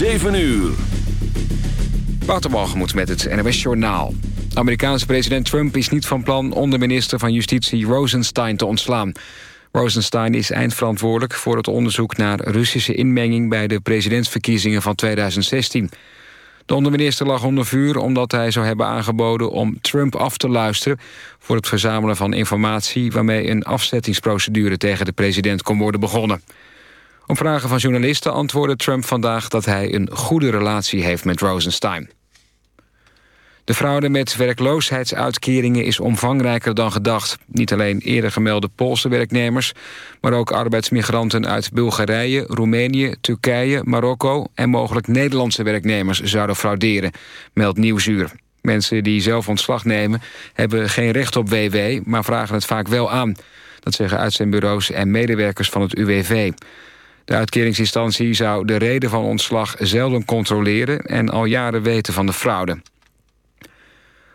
7 uur. Waterbalgemoed met het NOS Journaal. Amerikaanse president Trump is niet van plan onderminister van Justitie Rosenstein te ontslaan. Rosenstein is eindverantwoordelijk voor het onderzoek naar Russische inmenging bij de presidentsverkiezingen van 2016. De onderminister lag onder vuur omdat hij zou hebben aangeboden om Trump af te luisteren voor het verzamelen van informatie waarmee een afzettingsprocedure tegen de president kon worden begonnen. Op vragen van journalisten antwoordde Trump vandaag dat hij een goede relatie heeft met Rosenstein. De fraude met werkloosheidsuitkeringen is omvangrijker dan gedacht. Niet alleen eerder gemelde Poolse werknemers... maar ook arbeidsmigranten uit Bulgarije, Roemenië, Turkije, Marokko... en mogelijk Nederlandse werknemers zouden frauderen, meldt Nieuwsuur. Mensen die zelf ontslag nemen hebben geen recht op WW... maar vragen het vaak wel aan. Dat zeggen uitzendbureaus en medewerkers van het UWV. De uitkeringsinstantie zou de reden van ontslag zelden controleren... en al jaren weten van de fraude.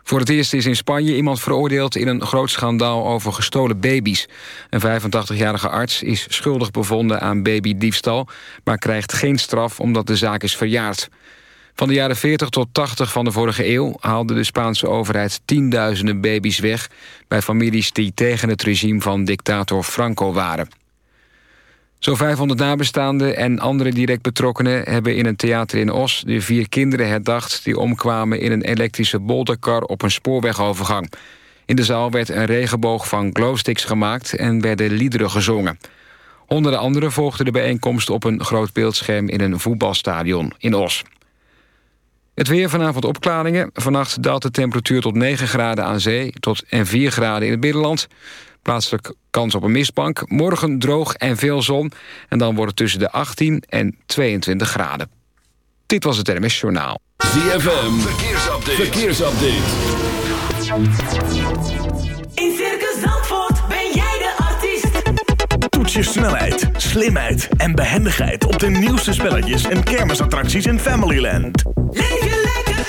Voor het eerst is in Spanje iemand veroordeeld in een groot schandaal over gestolen baby's. Een 85-jarige arts is schuldig bevonden aan babydiefstal... maar krijgt geen straf omdat de zaak is verjaard. Van de jaren 40 tot 80 van de vorige eeuw haalde de Spaanse overheid tienduizenden baby's weg... bij families die tegen het regime van dictator Franco waren. Zo'n 500 nabestaanden en andere direct betrokkenen... hebben in een theater in Os de vier kinderen herdacht... die omkwamen in een elektrische bolderkar op een spoorwegovergang. In de zaal werd een regenboog van glowsticks gemaakt... en werden liederen gezongen. Honderden anderen volgden de bijeenkomst op een groot beeldscherm... in een voetbalstadion in Os. Het weer vanavond opklaringen. Vannacht daalt de temperatuur tot 9 graden aan zee... tot en 4 graden in het binnenland. Plaatselijk kans op een mistbank. Morgen droog en veel zon. En dan wordt het tussen de 18 en 22 graden. Dit was het RMS Journaal. ZFM, verkeersupdate. verkeersupdate. In Circus Zandvoort ben jij de artiest. Toets je snelheid, slimheid en behendigheid... op de nieuwste spelletjes en kermisattracties in Familyland. Leef je lekker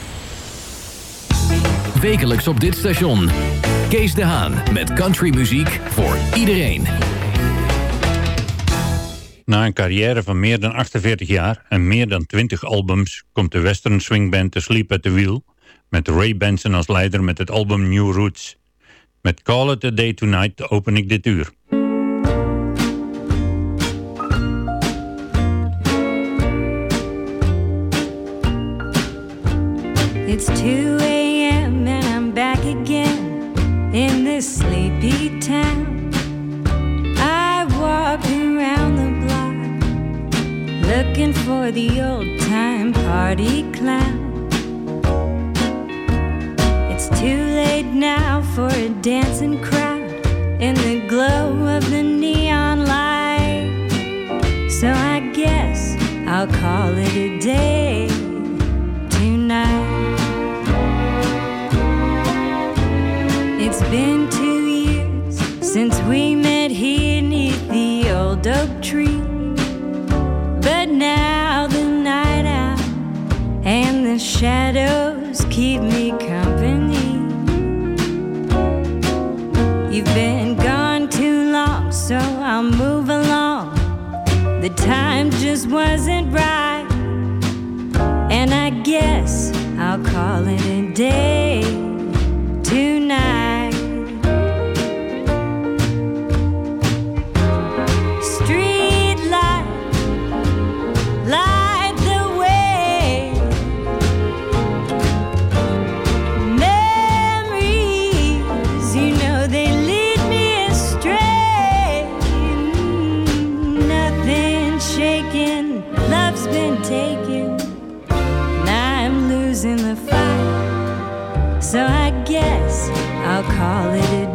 Wekelijks op dit station. Kees de Haan met countrymuziek voor iedereen. Na een carrière van meer dan 48 jaar en meer dan 20 albums... komt de western swingband The Sleep at the Wheel... met Ray Benson als leider met het album New Roots. Met Call It A Day Tonight open ik dit uur. It's 2 sleepy town. I walk around the block looking for the old time party clown. It's too late now for a dancing crowd in the glow of the neon light. So I guess I'll call it a day time just wasn't right, and I guess I'll call it a day So I guess I'll call it a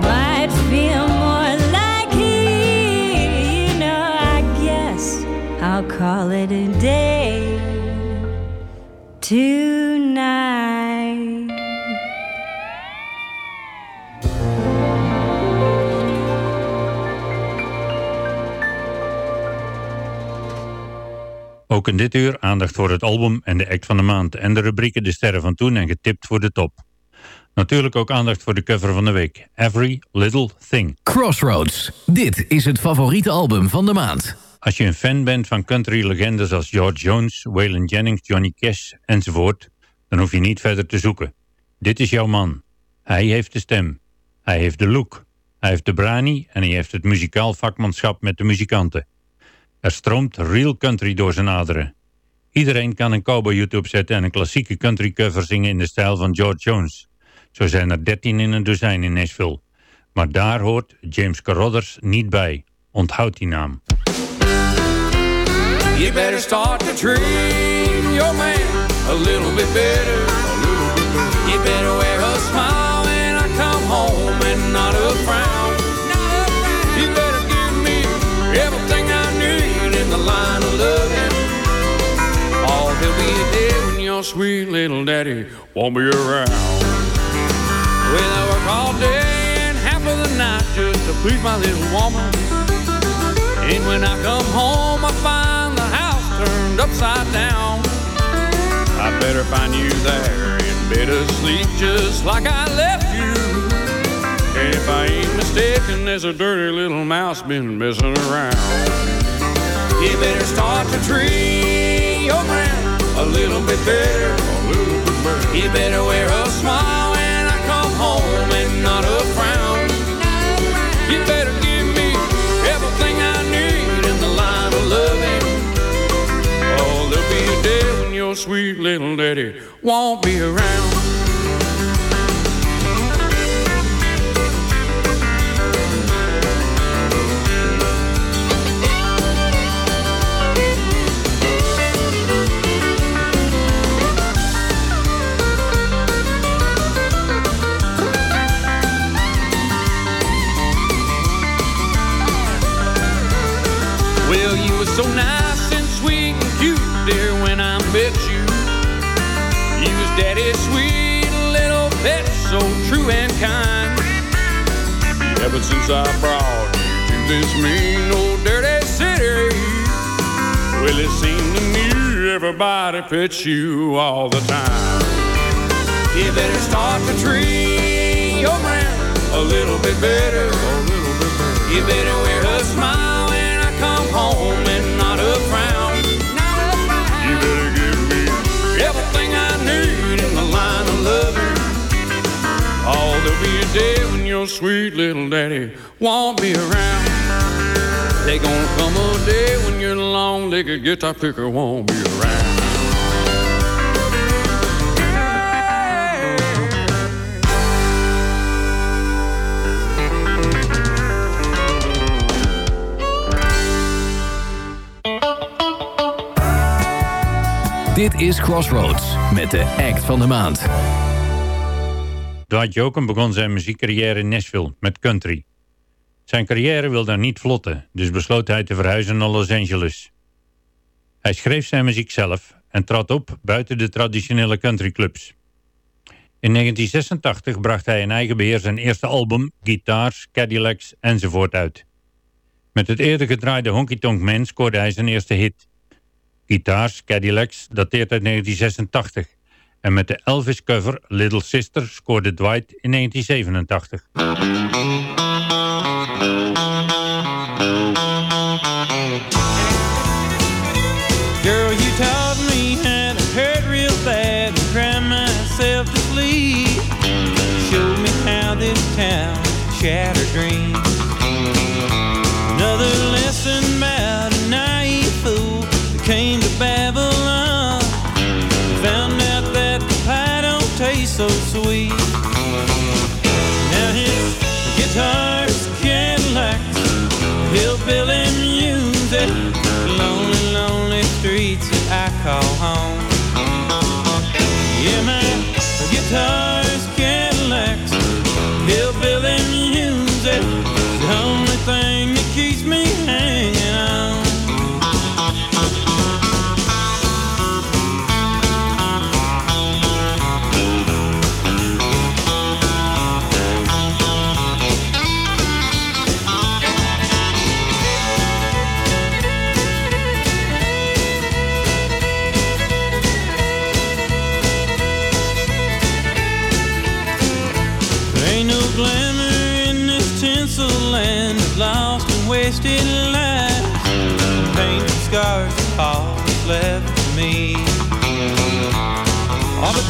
Might feel more like. I call it. Ook in dit uur aandacht voor het album en de act van de maand. En de rubrieken De Sterren van Toen en Getipt voor de Top. Natuurlijk ook aandacht voor de cover van de week. Every Little Thing. Crossroads. Dit is het favoriete album van de maand. Als je een fan bent van country-legendes als George Jones, Waylon Jennings, Johnny Cash enzovoort, dan hoef je niet verder te zoeken. Dit is jouw man. Hij heeft de stem. Hij heeft de look. Hij heeft de brani en hij heeft het muzikaal vakmanschap met de muzikanten. Er stroomt real country door zijn aderen. Iedereen kan een cowboy-hut opzetten en een klassieke country cover zingen in de stijl van George Jones. Zo zijn er 13 in een dozijn in Nashville. Maar daar hoort James Carruthers niet bij. Onthoud die naam. You better start to treat your man a little bit better. A little bit better. You better wear a smile when I come home and not a frown. You better give me everything I need in the line of loving. Oh, there'll be a day when your sweet little daddy won't be around. Well, I work all day and half of the night just to please my little woman. And when I come home, I find the house turned upside down. I better find you there in bed asleep just like I left you. And if I ain't mistaken, there's a dirty little mouse been messing around. You better start to treat your man a little bit better. A little bit better. You better wear a smile sweet little daddy won't be around. Since I brought you to this mean old dirty city. Well, it seemed to me everybody pits you all the time. You better start to treat your man a little bit better. A little bit better. You better wear be a day when your sweet little daddy won't be around. There's gonna come a day when your long-legged guitar picker won't be around. Dit is Crossroads met de act van de maand. Dwight Jokum begon zijn muziekcarrière in Nashville met country. Zijn carrière wilde niet vlotten, dus besloot hij te verhuizen naar Los Angeles. Hij schreef zijn muziek zelf en trad op buiten de traditionele countryclubs. In 1986 bracht hij in eigen beheer zijn eerste album, Guitars, Cadillacs enzovoort uit. Met het eerder gedraaide Honky Tonk Man scoorde hij zijn eerste hit. Guitars, Cadillacs dateert uit 1986 en met de Elvis cover Little Sister scoorde Dwight in 1987.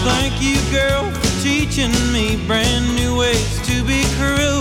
Thank you, girl, for teaching me brand new ways to be cruel.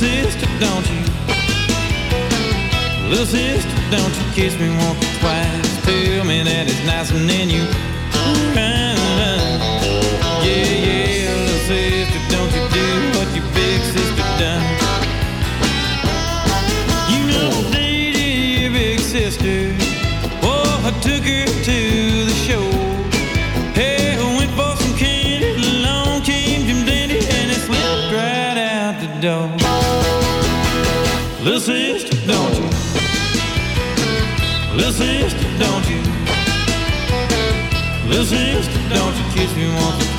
Sister, don't you? Little sister, don't you kiss me once or twice? Tell me that it's nice and then you Sister, don't you kiss me once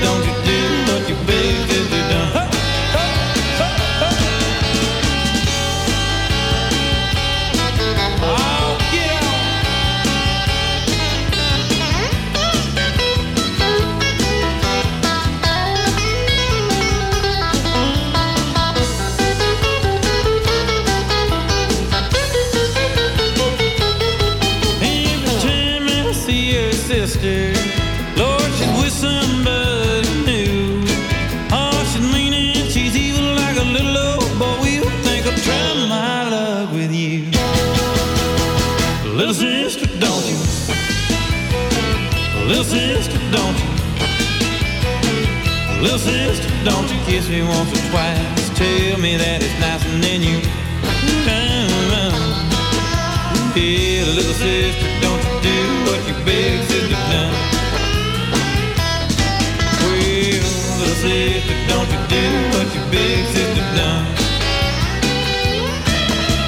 don't you do what done? Oh, out! Every time I see your sister, Sister, don't you kiss me once or twice? Tell me that it's nice and then you. Yeah, little sister, don't you do what your big sister done? Well, little sister, don't you do what your big sister done?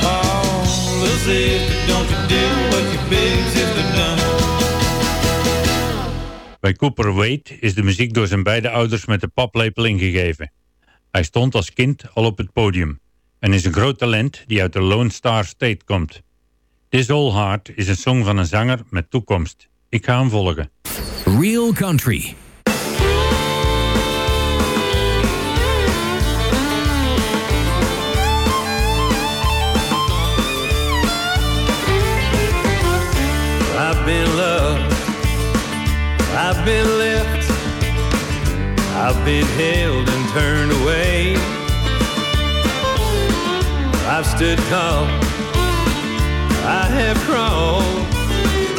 Oh, little sister, Bij Cooper Wade is de muziek door zijn beide ouders met de paplepel ingegeven. Hij stond als kind al op het podium en is een groot talent die uit de Lone Star State komt. This Old Heart is een song van een zanger met toekomst. Ik ga hem volgen. Real Country. I've been left, I've been held and turned away. I've stood tall, I have crawled,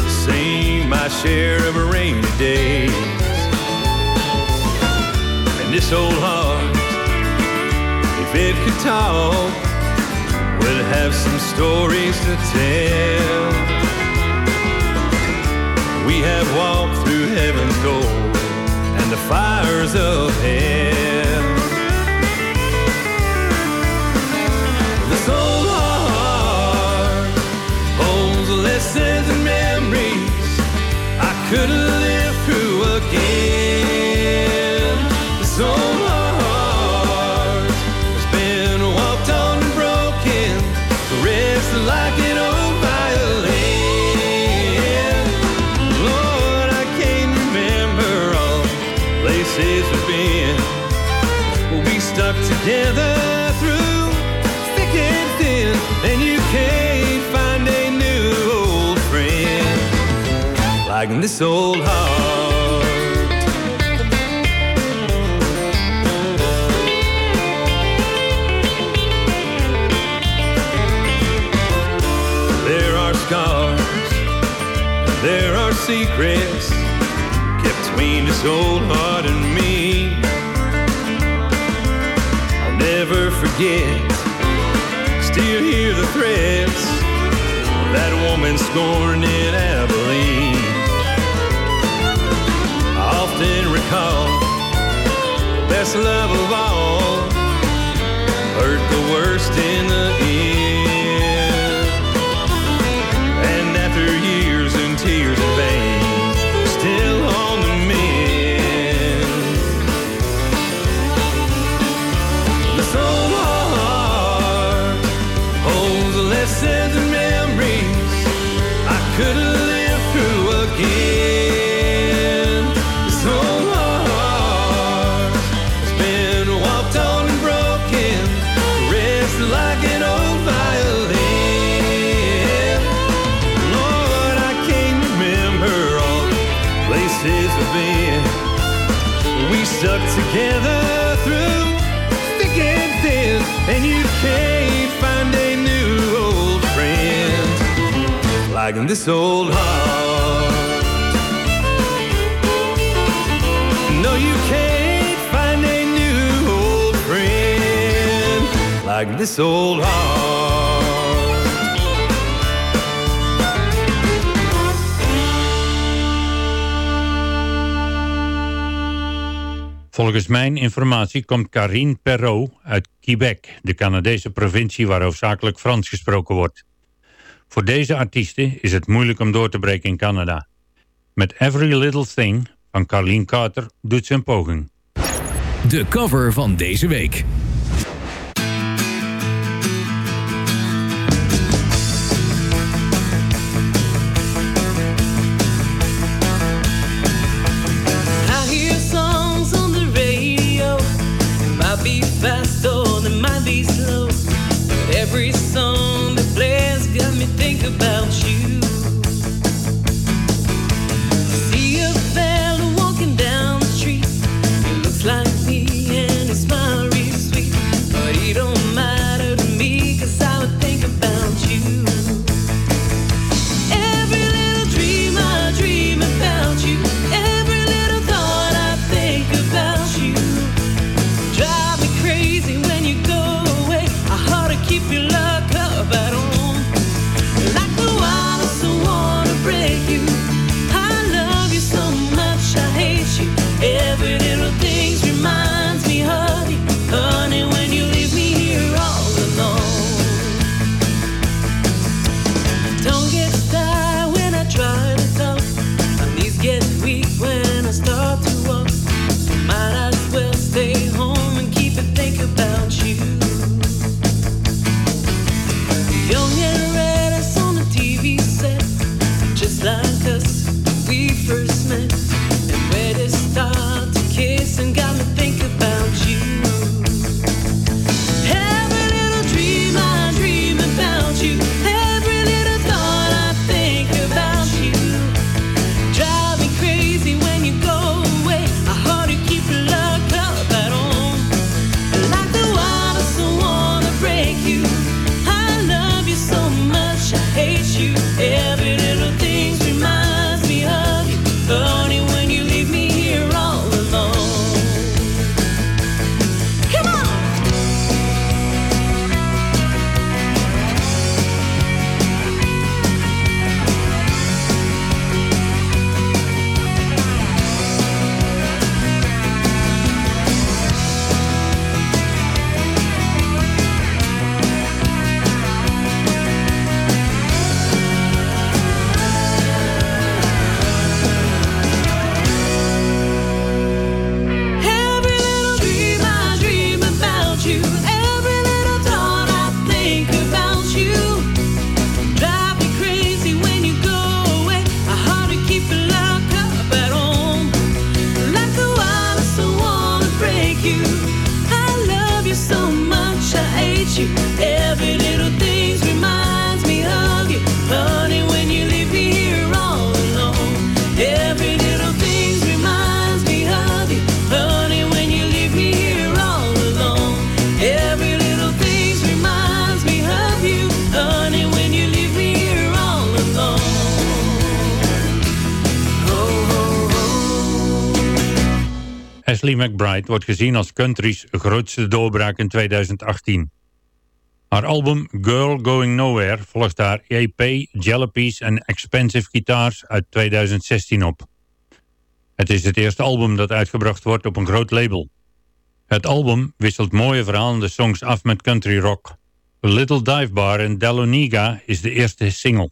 seen my share of rainy days. And this old heart, if it could talk, would have some stories to tell. Fires of hell. This old heart. There are scars, there are secrets kept between this old heart and me. I'll never forget, still hear the threats that woman scorned in Abilene. The best love of all hurt the worst in the end. Stuck together through thick and thin, and you can't find a new old friend like this old heart. No, you can't find a new old friend like this old heart. Volgens mijn informatie komt Karine Perrault uit Quebec, de Canadese provincie waar hoofdzakelijk Frans gesproken wordt. Voor deze artiesten is het moeilijk om door te breken in Canada. Met Every Little Thing van Carlene Carter doet ze een poging. De cover van deze week. Ashley McBride wordt gezien als country's grootste doorbraak in 2018. Haar album Girl Going Nowhere volgt haar EP Jalapees en Expensive Guitars uit 2016 op. Het is het eerste album dat uitgebracht wordt op een groot label. Het album wisselt mooie verhalende songs af met country rock. A Little Dive Bar in Dahlonega is de eerste single.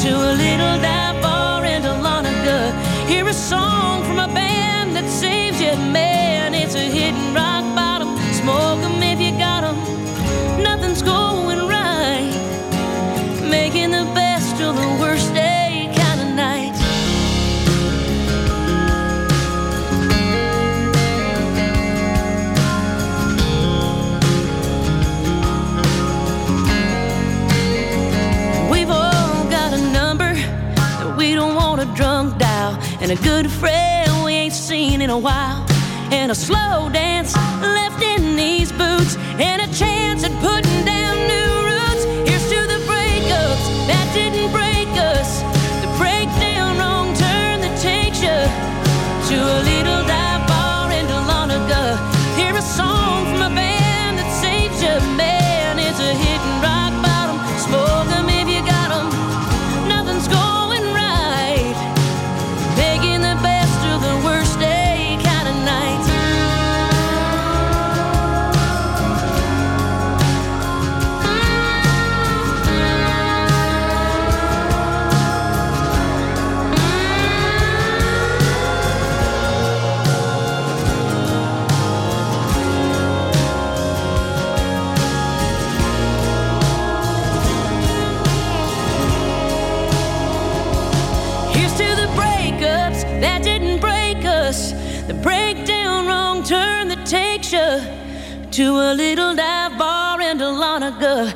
to a little dive bar in Dahlonega. Hear a song from a band that saves you, man. It's a hidden while, a slow dance longer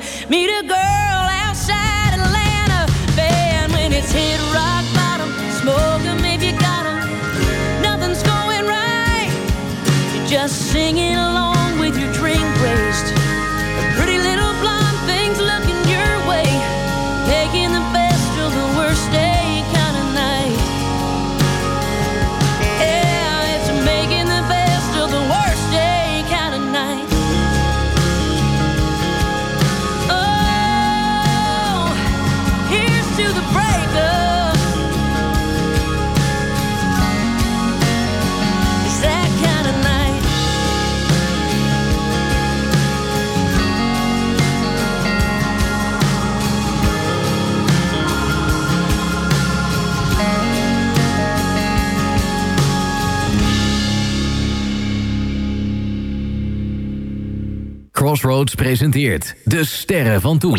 Crossroads presenteert De Sterren van Toen.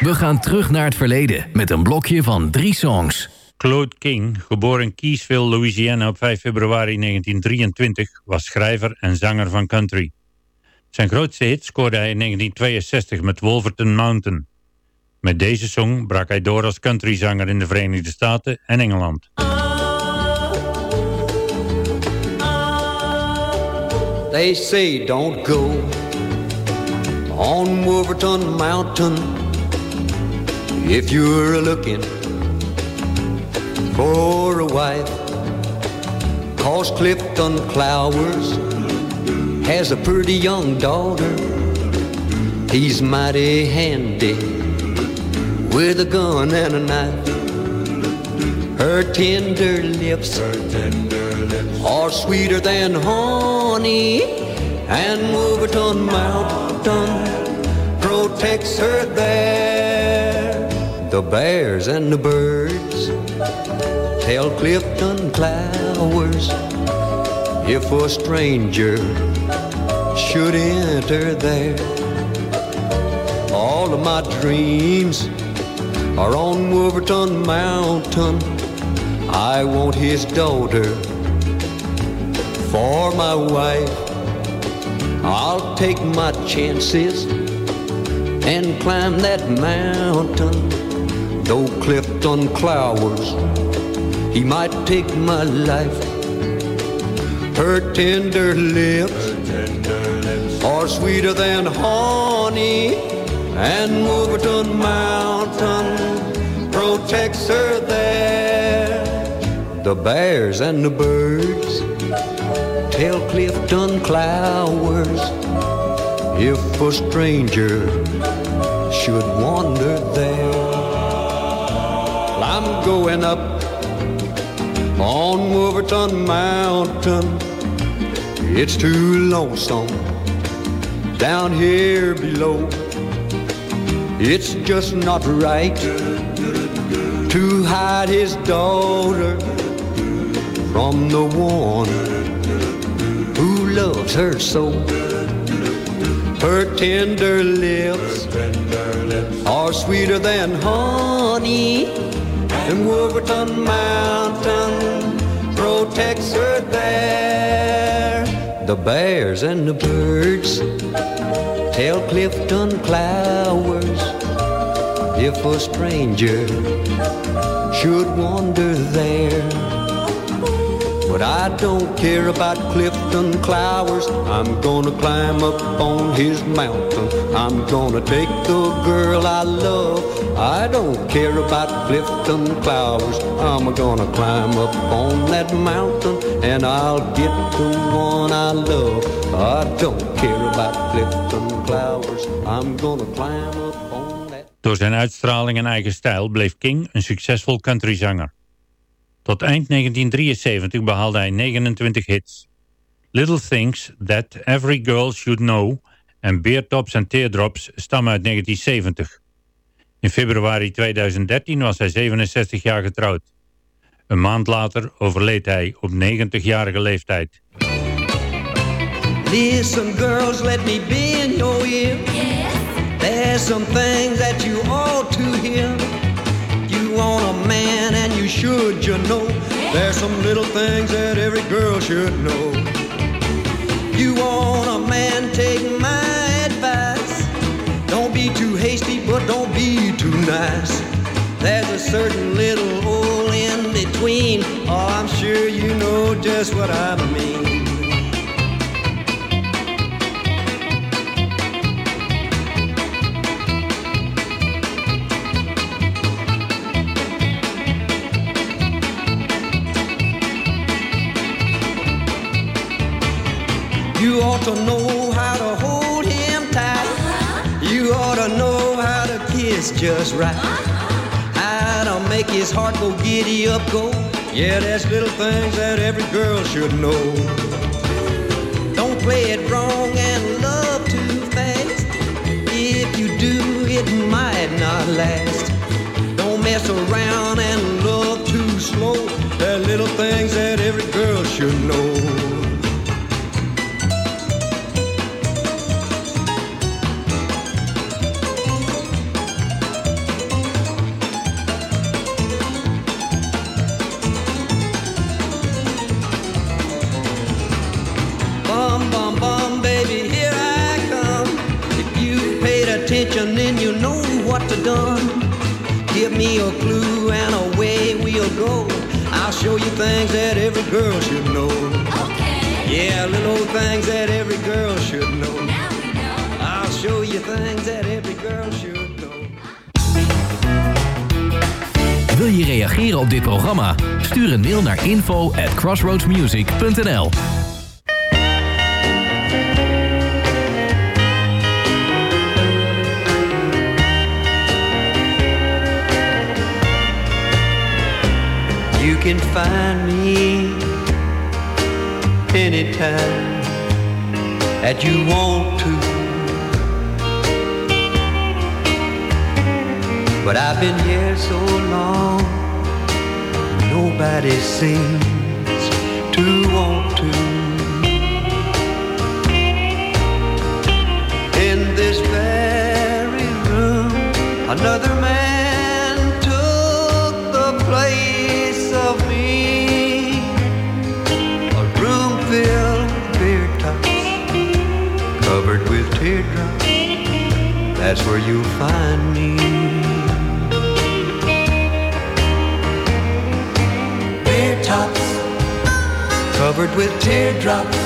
We gaan terug naar het verleden met een blokje van drie songs. Claude King, geboren in Keysville, Louisiana op 5 februari 1923, was schrijver en zanger van country. Zijn grootste hit scoorde hij in 1962 met Wolverton Mountain. Met deze song brak hij door als countryzanger in de Verenigde Staten en Engeland. They say don't go on Wolverton Mountain if you're looking for a wife. Cause Clifton Clowers has a pretty young daughter. He's mighty handy with a gun and a knife. Her tender lips, are sweeter than honey, and Wolverton Mountain protects her there. The bears and the birds tell Clifton Clowers if a stranger should enter there. All of my dreams are on Wolverton Mountain. I want his daughter for my wife. I'll take my chances and climb that mountain. Though Clifton Clowers, he might take my life. Her tender lips are sweeter than honey, and Wolverton Mountain protects her there. The bears and the birds tell Clifton Clowers if a stranger should wander there. Well, I'm going up on Wolverton Mountain. It's too lonesome down here below. It's just not right to hide his daughter from the one loves her so. Her tender lips are sweeter than honey, and Wolverton Mountain protects her there. The bears and the birds tell Clifton Clowers if a stranger should wander there. But I don't care about Clifton Clowers. I'm gonna climb up on his mountain. I'm gonna take the girl I love. I don't care about Clifton Clowers. I'm gonna climb up on that mountain and I'll get the one I love. I don't care about Clifton Clowers. I'm gonna climb up on that. Door zijn uitstraling en eigen stijl bleef King een succesvol countryzanger. Tot eind 1973 behaalde hij 29 hits. Little Things That Every Girl Should Know en Beertops and Teardrops stammen uit 1970. In februari 2013 was hij 67 jaar getrouwd. Een maand later overleed hij op 90-jarige leeftijd. Listen, girls, let me be in your ear. There's some things that you ought to hear. Want a man, and you should, you know. There's some little things that every girl should know. You want a man, take my advice. Don't be too hasty, but don't be too nice. There's a certain little hole in between. Oh, I'm sure you know just what I mean. You ought to know how to hold him tight. Uh-huh. You ought to know how to kiss just right. Uh-huh. How to make his heart go giddy up, go. Yeah, there's little things that every girl should know. Don't play it wrong and love too fast. If you do, it might not last. Don't mess around and love too slow. There are little things that every girl should know. Then you know what to done. Give me a clue and away we'll go. I'll show you things that every girl should know. Okay. Yeah, little things that every girl should know. Now we know. I'll show you things that every girl should know. Wil je reageren op dit programma? Stuur een mail naar info at crossroadsmusic.nl can find me anytime that you want to. But I've been here so long, nobody seems to want to. In this very room, another man That's where you'll find me. Beer tops, covered with teardrops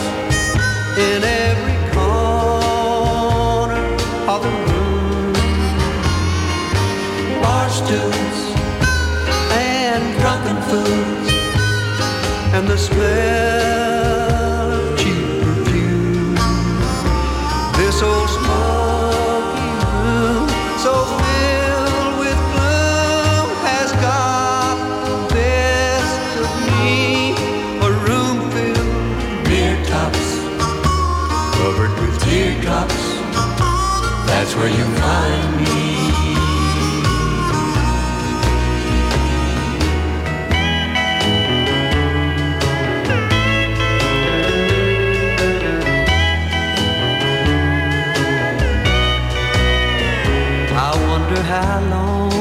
in every corner of the room. Bar stools and drunken fools and the smell wherever you find me. I wonder how long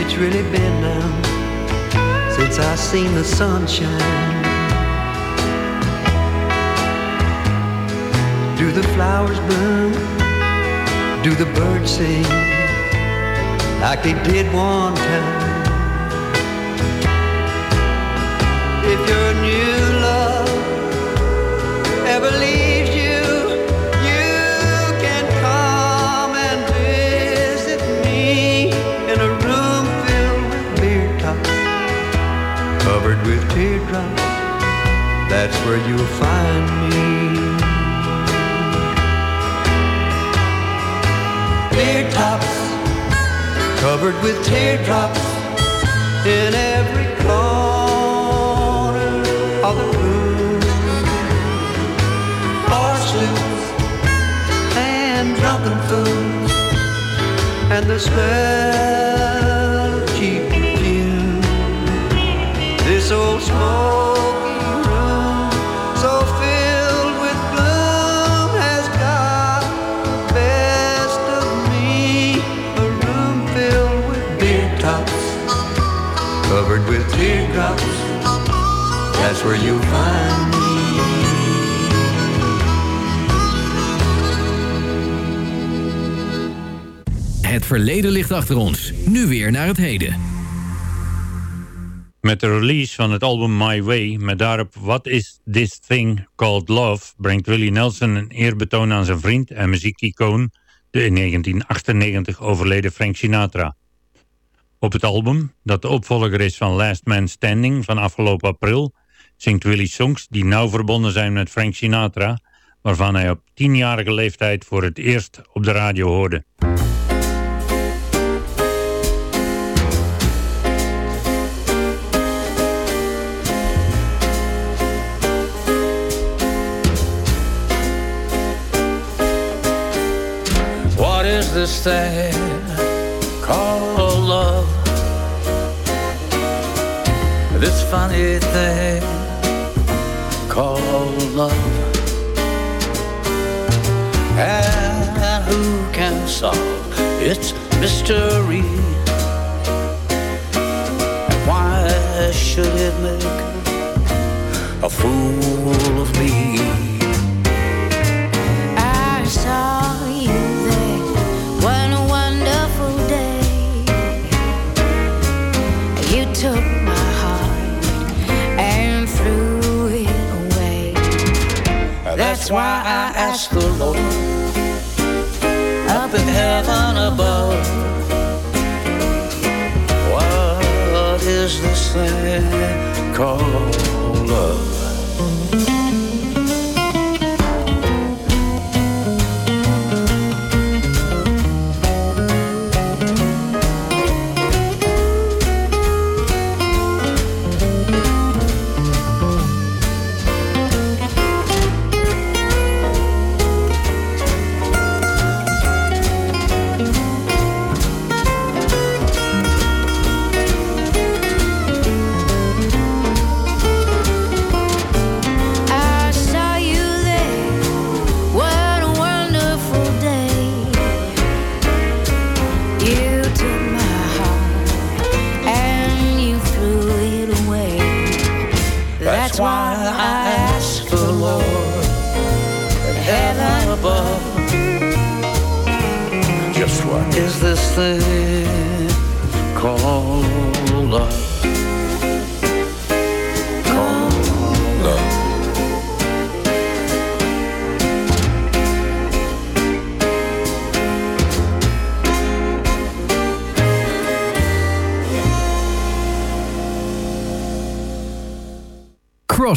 it's really been now since I've seen the sunshine. Do the flowers bloom? Do the birds sing like they did one time? If your new love ever leaves you, you can come and visit me in a room filled with beer tops, covered with teardrops. That's where you'll find me. Beer tops, covered with teardrops in every corner of the room. Bar stools and drunken fools and the smell covered with teardrops. That's where you'll find me. Het verleden ligt achter ons. Nu weer naar het heden. Met de release van het album My Way, met daarop What Is This Thing Called Love, brengt Willie Nelson een eerbetoon aan zijn vriend en muziekicoon, de in 1998 overleden Frank Sinatra. Op het album, dat de opvolger is van Last Man Standing van afgelopen april, zingt Willie songs die nauw verbonden zijn met Frank Sinatra, waarvan hij op tienjarige leeftijd voor het eerst op de radio hoorde. What is this thing This funny thing called love. And who can solve its mystery? And why should it make a fool of me? That's why I ask the Lord up in heaven above. What is this thing called love?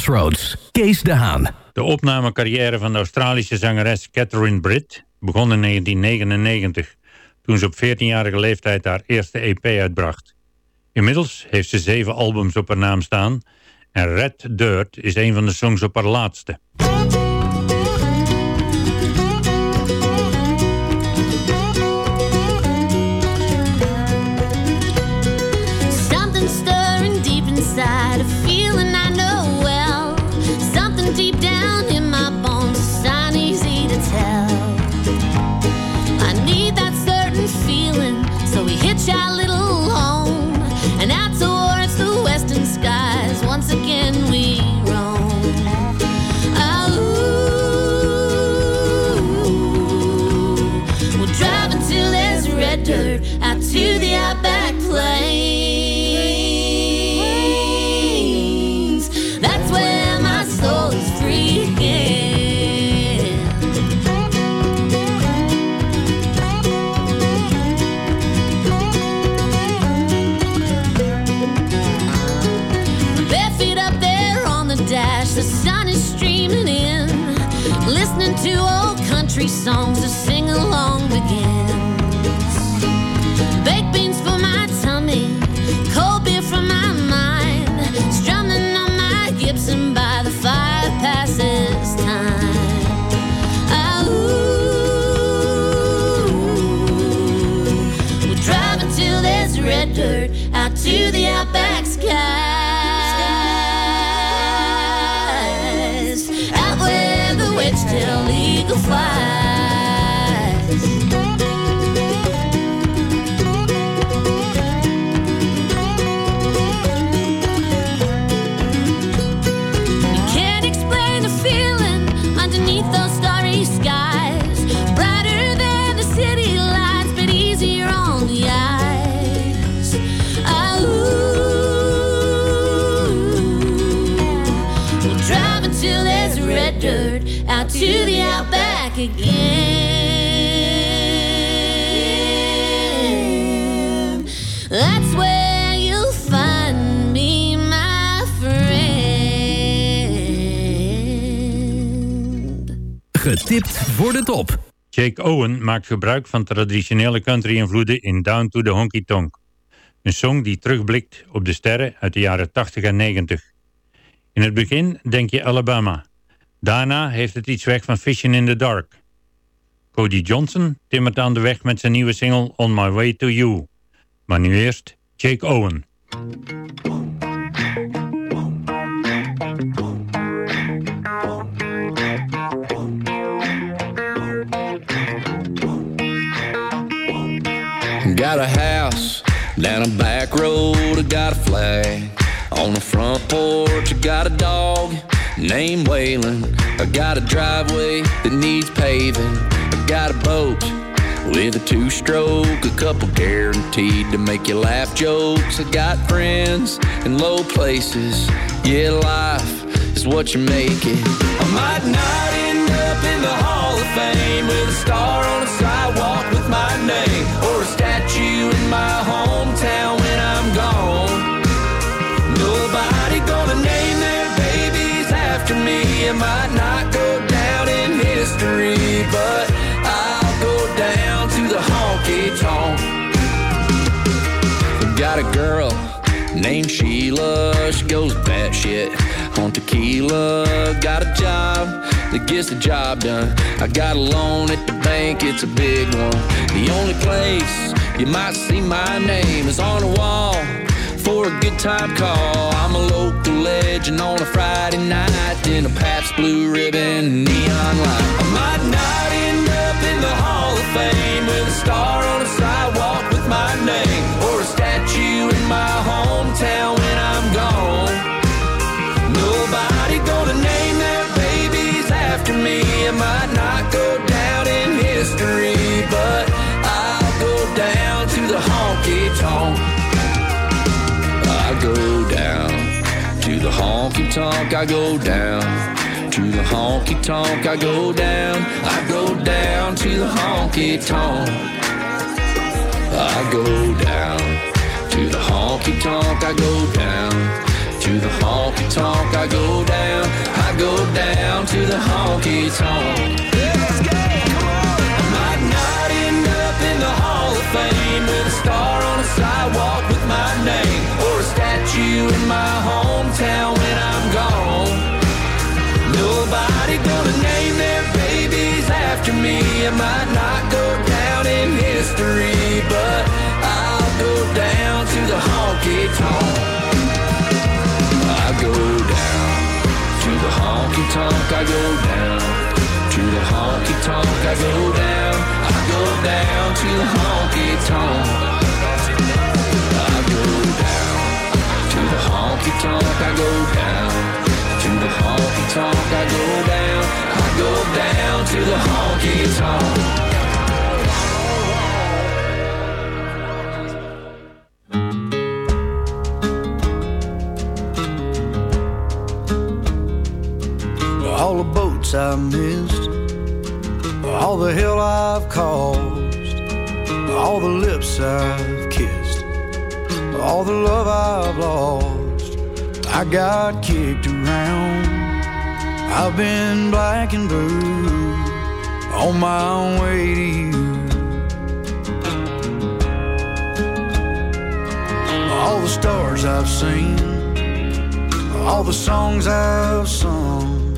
Crossroads, Kees de Haan. De opnamecarrière van de Australische zangeres Catherine Britt begon in 1999, toen ze op 14-jarige leeftijd haar eerste EP uitbracht. Inmiddels heeft ze zeven albums op haar naam staan en Red Dirt is een van de songs op haar laatste. Songs, to sing along begins. Baked beans for my tummy, cold beer for my mind, strumming on my Gibson by the fire passes time. Ah, ooh, we're driving till there's red dirt out to the outback Getipt voor de top. Jake Owen maakt gebruik van traditionele country-invloeden in Down to the Honky Tonk. Een song die terugblikt op de sterren uit de jaren 80 en 90. In het begin denk je Alabama. Daarna heeft het iets weg van Fishing in the Dark. Cody Johnson timmert aan de weg met zijn nieuwe single On My Way to You. Maar nu eerst Jake Owen. Got a house down a back road, I got a flag. On the front porch, I got a dog named Waylon. I got a driveway that needs paving. I got a boat with a two stroke, a couple guaranteed to make you laugh jokes. I got friends in low places. Yeah, life is what you make it. I might not end up in the Hall of Fame with a star on a sidewalk my hometown when I'm gone. Nobody gonna name their babies after me. It might not go down in history, but I'll go down to the honky tonk. Got a girl named Sheila. She goes batshit on tequila. Got a job that gets the job done. I got a loan at the bank, it's a big one. The only place you might see my name is on a wall for a good time call. I'm a local legend on a Friday night in a Pabst Blue Ribbon neon light. I might not end up in the Hall of Fame with a star on a sidewalk with my name or a statue in my hometown the honky tonk. I go down to the honky tonk. I go down. I go down to the honky tonk. I go down to the honky tonk. I go down to the honky tonk. I go down. I go down to the honky tonk. I might not end up in the Hall of Fame with a star on a sidewalk with my name statue in my hometown when I'm gone. Nobody gonna name their babies after me. It might not go down in history, but I'll go down to the honky tonk. I go down to the honky tonk. I go down to the honky tonk. I go down. I go down to the honky tonk. Honky tonk. I go down to the honky tonk. I go down. I go down to the honky tonk. All the boats I missed, all the hell I've caused, all the lips I've kissed, all the love I've lost. I got kicked around, I've been black and blue. on my way to you. All the stars I've seen, all the songs I've sung,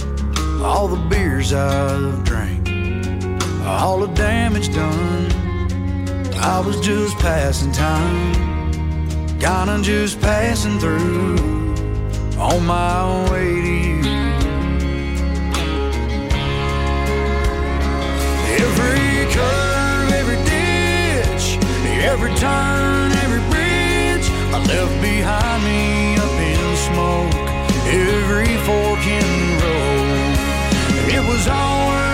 all the beers I've drank, all the damage done. I was just passing time, kinda just passing through on my way to you. Every curve, every ditch, every turn, every bridge I left behind me up in smoke. Every fork in the road, it was all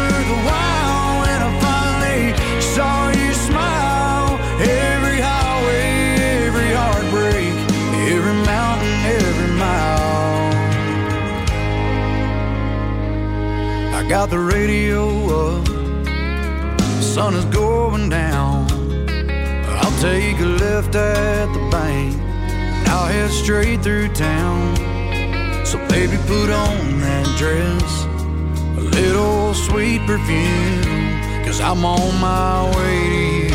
I got the radio up sun is going down. I'll take a left at the bank. I'll head straight through town. So baby, put on that dress, a little sweet perfume, cause I'm on my way to you.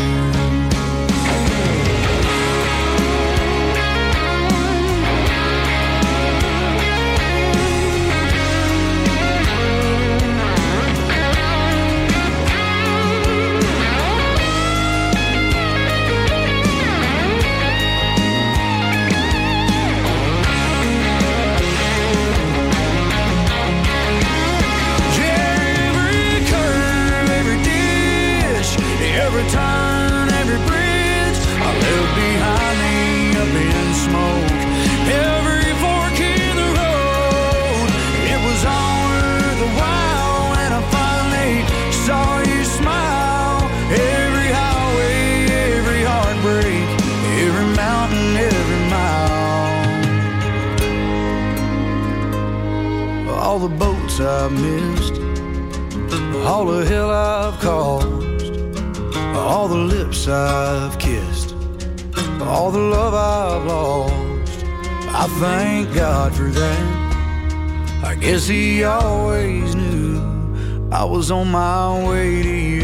All the boats I've missed, all the hell I've caused, all the lips I've kissed, all the love I've lost. I thank God for that. I guess He always knew I was on my way to you.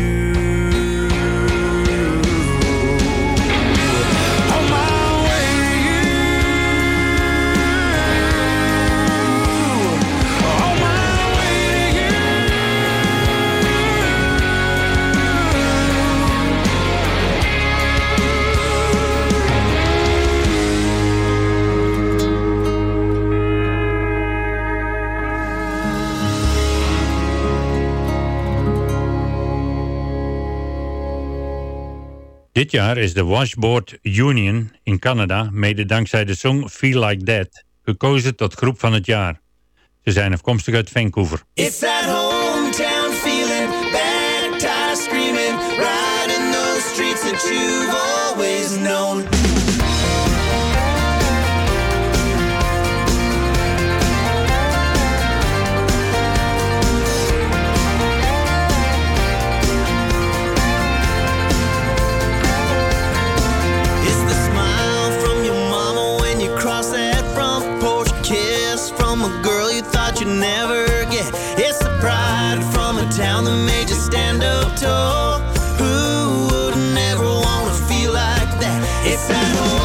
Dit jaar is de Washboard Union in Canada, mede dankzij de song Feel Like That, gekozen tot groep van het jaar. Ze zijn afkomstig uit Vancouver. Feeling, screaming, those streets that you've always known. Stand up tall. Who wouldn't ever wanna feel like that? It's that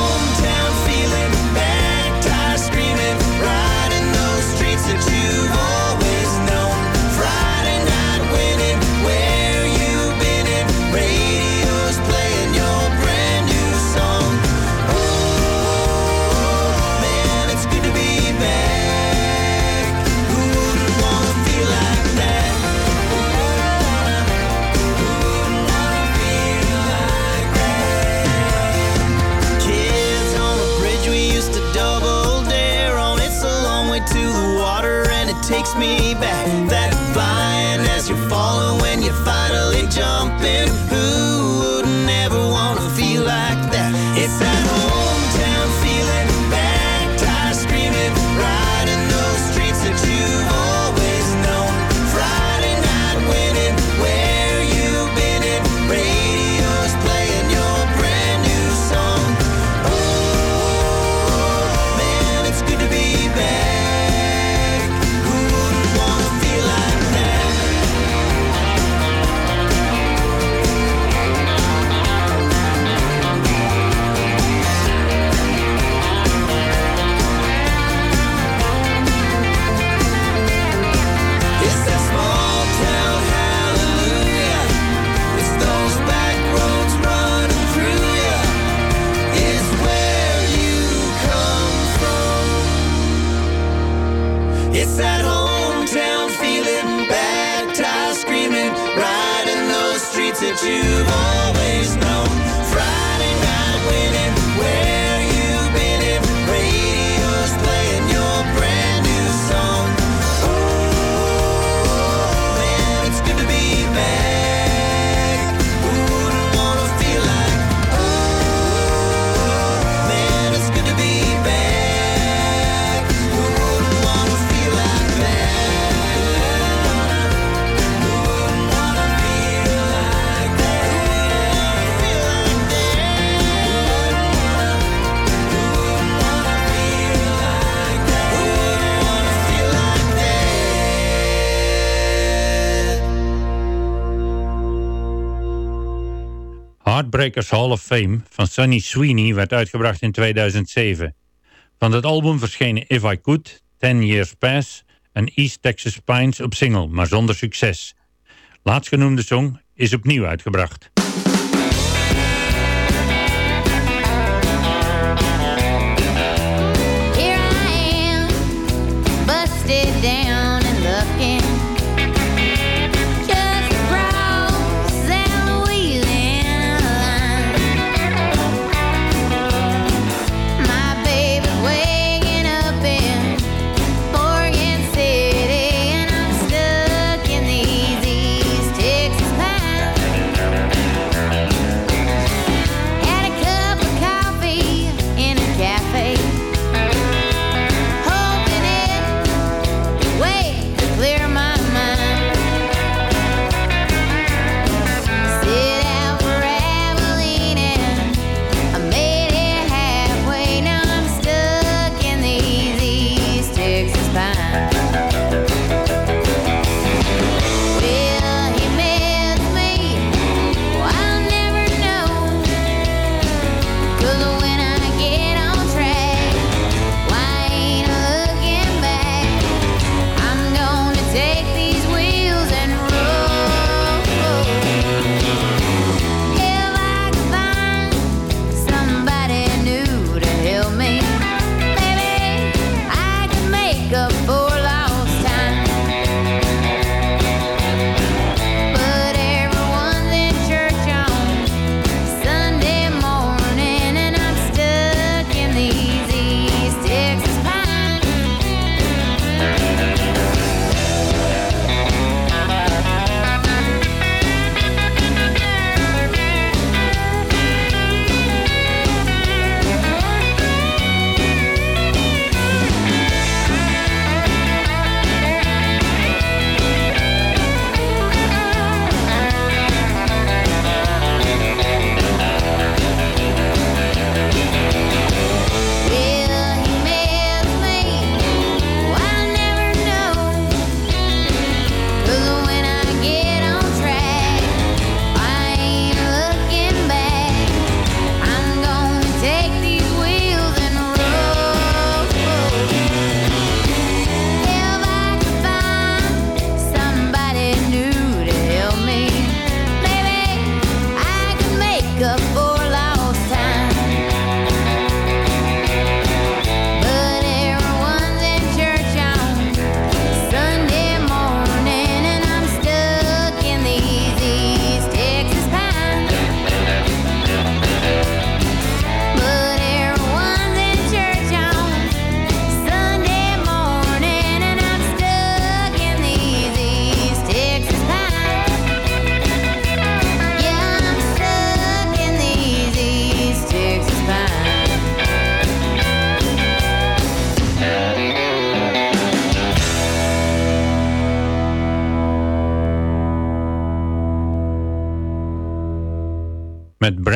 me back. You've always Heartbreakers Hall of Fame van Sonny Sweeney werd uitgebracht in 2007. Van het album verschenen If I Could, Ten Years Pass en East Texas Pines op single, maar zonder succes. Laatstgenoemde song is opnieuw uitgebracht.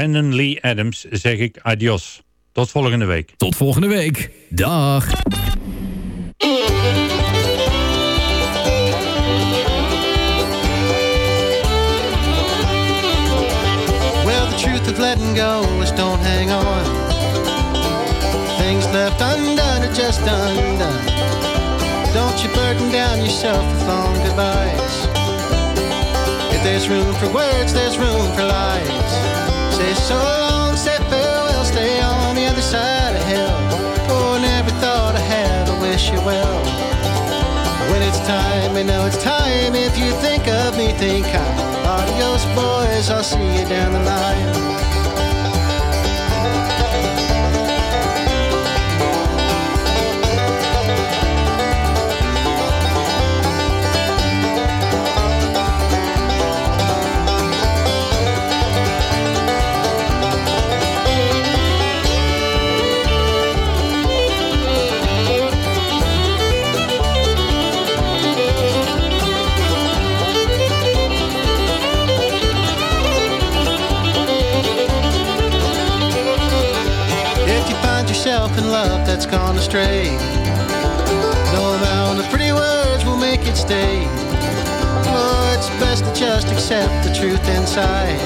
Brandon Lee Adams zeg ik adios. Tot volgende week. Tot volgende week. Dag. Well, the truth of letting go is don't hang on. Things left undone are just undone. Don't you burden down yourself with long goodbyes. If there's room for words, there's room for lies. Say so long, say farewell, stay on the other side of hell. Oh, never thought I had to wish you well. When it's time, we know it's time. If you think of me, think kind. Adios, boys, I'll see you down the line. That's gone astray, no amount of pretty words will make it stay. Oh, it's best to just accept the truth inside.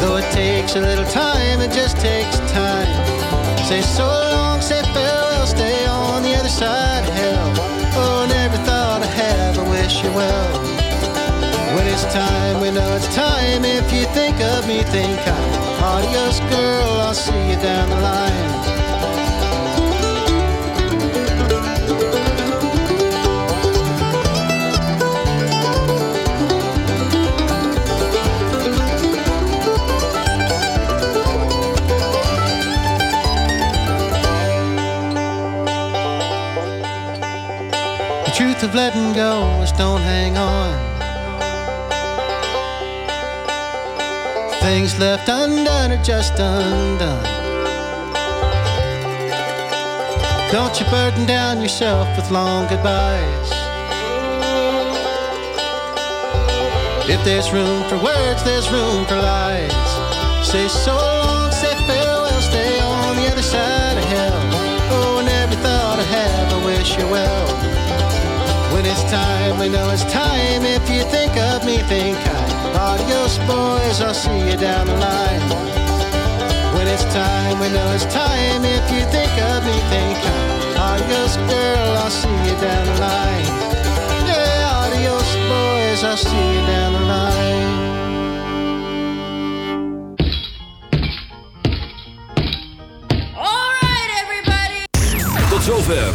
Though it takes a little time, it just takes time. Say so long, say farewell, stay on the other side of hell. Oh, never thought I'd have, I wish you well. When it's time, we know it's time. If you think of me, think kind. Adios, girl, I'll see you down the line. Letting go is don't hang on. Things left undone are just undone. Don't you burden down yourself with long goodbyes. If there's room for words, there's room for lies. Say so long, say farewell, stay on the other side of hell. Oh, and every thought I have, I wish you well. Time, we know it's time. If you think of me, think kind. Adios, boys, I'll see you down the line. When it's time, we know it's time. If you think of me, think kind. Adios, girl, I'll see you down the line. Yeah, adios, boys, I'll see you down the line.